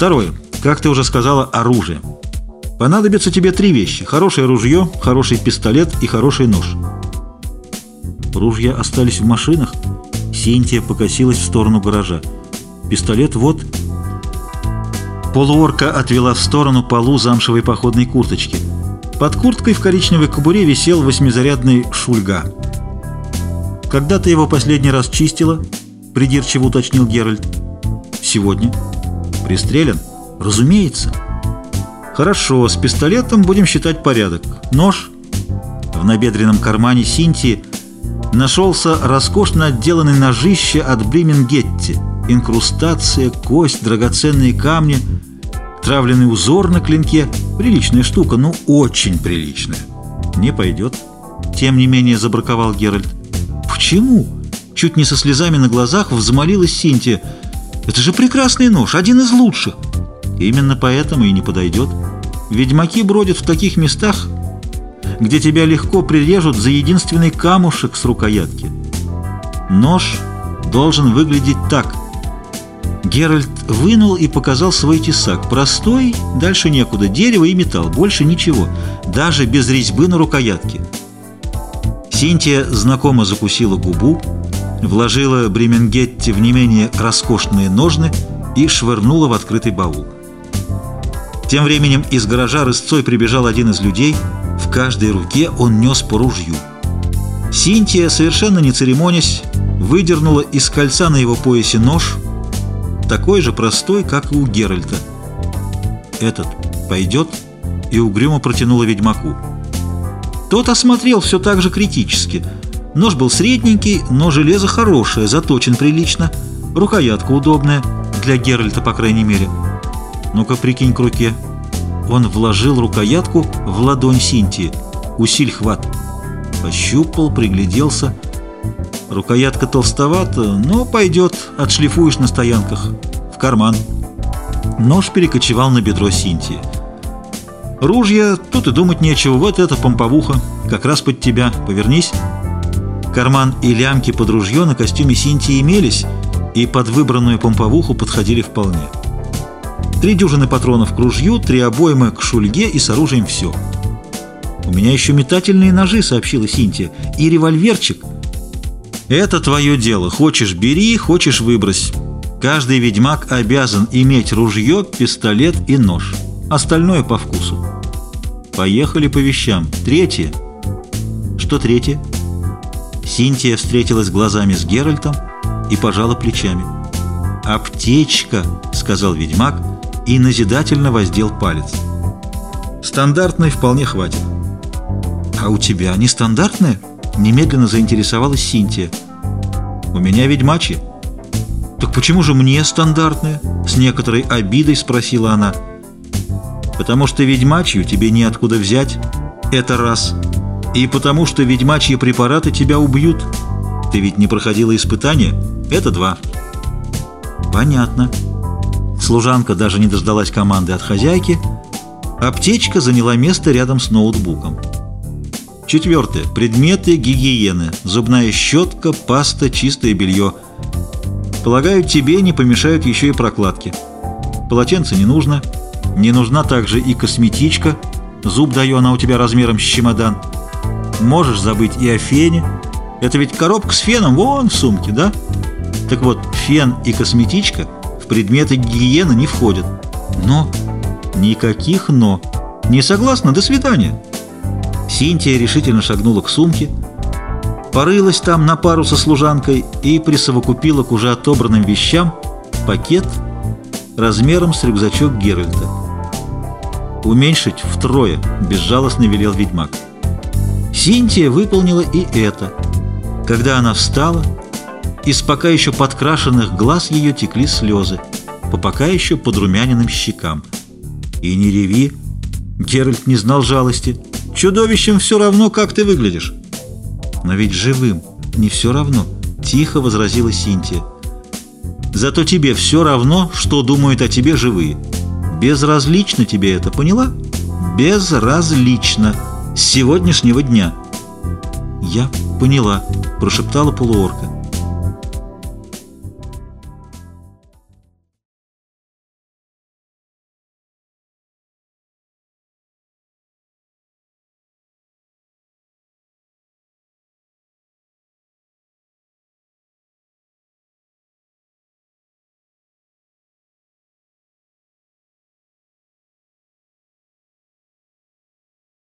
Второе. Как ты уже сказала, оружие. Понадобится тебе три вещи. Хорошее ружье, хороший пистолет и хороший нож. Ружья остались в машинах. Синтия покосилась в сторону гаража. Пистолет вот... Полуорка отвела в сторону полу замшевой походной курточки. Под курткой в коричневой кобуре висел восьмизарядный шульга. «Когда ты его последний раз чистила?» — придирчиво уточнил Геральт. «Сегодня». «Пристрелен?» «Разумеется». «Хорошо, с пистолетом будем считать порядок. Нож?» В набедренном кармане Синтии нашелся роскошно отделанный ножище от Блимингетти. Инкрустация, кость, драгоценные камни, травленный узор на клинке. Приличная штука, ну очень приличная. Не пойдет. Тем не менее забраковал Геральт. Почему? Чуть не со слезами на глазах взмолилась Синтия. Это же прекрасный нож, один из лучших. Именно поэтому и не подойдет. Ведьмаки бродят в таких местах, где тебя легко прирежут за единственный камушек с рукоятки. Нож должен выглядеть так. Геральт вынул и показал свой тесак. Простой, дальше некуда, дерево и металл, больше ничего, даже без резьбы на рукоятке. Синтия знакомо закусила губу, вложила Бременгетти в не менее роскошные ножны и швырнула в открытый баул. Тем временем из гаража рысцой прибежал один из людей – в каждой руке он нес по ружью. Синтия, совершенно не церемонясь, выдернула из кольца на его поясе нож, такой же простой, как и у Геральта. «Этот пойдет?» и угрюмо протянула ведьмаку. Тот осмотрел все так же критически. Нож был средненький, но железо хорошее, заточен прилично, рукоятка удобная, для Геральта, по крайней мере. Ну-ка, прикинь к руке. Он вложил рукоятку в ладонь Синтии. Усиль хват. Пощупал, пригляделся. Рукоятка толстовата, но пойдет, отшлифуешь на стоянках. В карман. Нож перекочевал на бедро Синтии. Ружья, тут и думать нечего, вот это помповуха, как раз под тебя, повернись. Карман и лямки под ружье на костюме Синтии имелись, и под выбранную помповуху подходили вполне. Три дюжины патронов к ружью, три обоймы к шульге и с оружием все. «У меня еще метательные ножи», — сообщила Синтия, — «и револьверчик». «Это твое дело. Хочешь — бери, хочешь — выбрось. Каждый ведьмак обязан иметь ружье, пистолет и нож. Остальное по вкусу». «Поехали по вещам. Третье». «Что третье?» Синтия встретилась глазами с Геральтом и пожала плечами. «Аптечка», — сказал ведьмак, — и назидательно воздел палец. Стандартной вполне хватит. «А у тебя нестандартная?» — немедленно заинтересовалась Синтия. «У меня ведьмачья». «Так почему же мне стандартная?» — с некоторой обидой спросила она. «Потому что ведьмачью тебе неоткуда взять. Это раз. И потому что ведьмачьи препараты тебя убьют. Ты ведь не проходила испытания. Это два». «Понятно». Служанка даже не дождалась команды от хозяйки. Аптечка заняла место рядом с ноутбуком. Четвертое. Предметы гигиены. Зубная щетка, паста, чистое белье. Полагаю, тебе не помешают еще и прокладки. Полотенце не нужно. Не нужна также и косметичка. Зуб даю, она у тебя размером с чемодан. Можешь забыть и о фене. Это ведь коробка с феном вон в сумке, да? Так вот, фен и косметичка – предметы гигиены не входят. Но... Никаких «но». Не согласна? До свидания. Синтия решительно шагнула к сумке, порылась там на пару со служанкой и присовокупила к уже отобранным вещам пакет размером с рюкзачок Геральта. «Уменьшить втрое», — безжалостно велел ведьмак. Синтия выполнила и это. Когда она встала, из пока еще подкрашенных глаз ее текли слезы, по пока еще подрумяненным щекам. И не реви, Геральт не знал жалости. Чудовищем все равно, как ты выглядишь. Но ведь живым не все равно, тихо возразила Синтия. Зато тебе все равно, что думают о тебе живые. Безразлично тебе это, поняла? Безразлично. С сегодняшнего дня. Я поняла, прошептала полуорка.